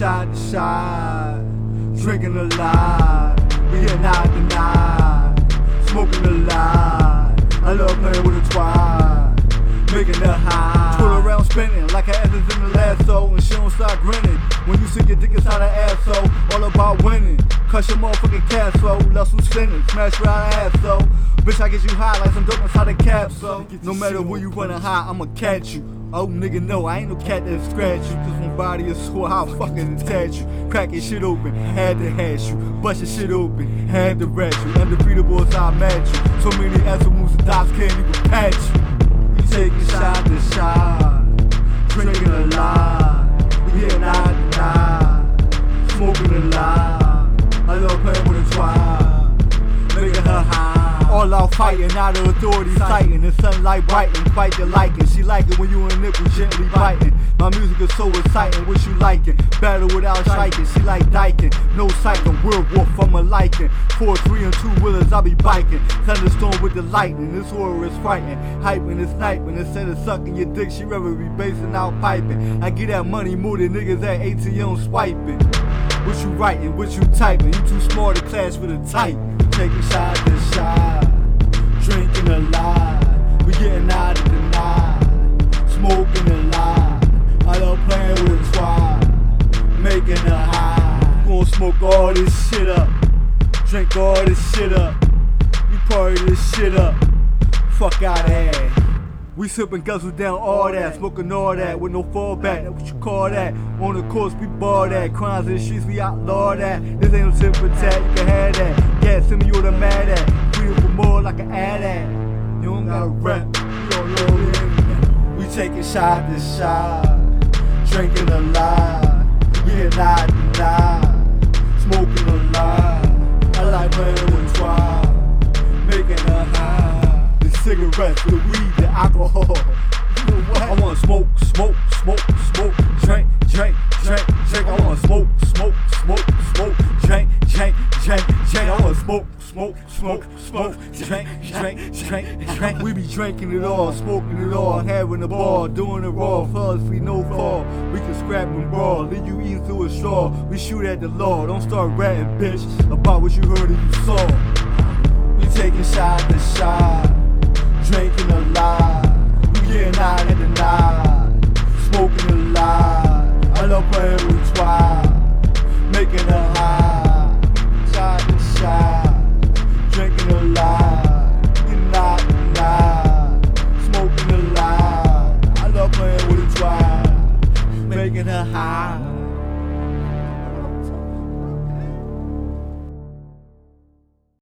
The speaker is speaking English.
shot, drinking a lot. we are not night, smoking a lot. I love playing with a twat, making her high. Twirl around spinning like her ass in the lasso, and she don't stop grinning. When you see your dick inside her asshole, all about winning. Crush your motherfucking castle, love some sinning, smash her asshole. Bitch, I get you high like some dope inside a capsule. No matter where you running high, I'ma catch you. Oh nigga, no, I ain't no cat that'll scratch you. Cause my body is sore, I'll fucking attach you. Crack your shit open, had to hash you. Bust your shit open, had to rat you. Undefeatable as I match you. So many ass moves the docs can't even patch you. We taking shot to shot, drinking out fighting, out of authority sighting. The sunlight brighten, fight the liking. She like it when you and nipple gently biting. My music is so exciting, what you liking? Battle without shiking, she like diking. No psyching, werewolf, I'm a liking. Four, three, and two wheelers, I be biking. Thunderstorm with the lightning, this horror is frightening. Hyping and sniping, instead of sucking your dick, she rather be basing out piping. I get that money more than niggas at ATM swiping. What you writing, what you typing? You too smart to clash with a type. Take Taking shot to shot, smoke all this shit up, drink all this shit up. We party this shit up. Fuck out of here. We sippin' guzzle down all that, smoking all that with no fallback. That's what you call that. On the course, we ball that. Crimes in the streets, we outlaw that. This ain't no tip tat, you can have that. Gas send me you the mad at. Freedom for more like an ad at. You don't gotta rap, you don't know it. We taking shot to shot, drinking a lot. We out the The weed, the alcohol. You know what? I wanna smoke, smoke, smoke, smoke, drink, drink, drink, drink. I wanna smoke, smoke, smoke, smoke, drink, drink, drink, drink. I wanna smoke, smoke, smoke, smoke, drink, drink, drink, drink. We be drinking it all, smoking it all, having a ball, doing it raw. Fellas, we no fall. We can scrap and brawl, leave you eating through a straw. We shoot at the law. Don't start ratting, bitch, about what you heard and you saw. Out at the night, smoking a lot. I love playing with twat, making a high. Shot to shot, drinking a lot. Out the night, smoking a lot. I love playing with a twat, making her high.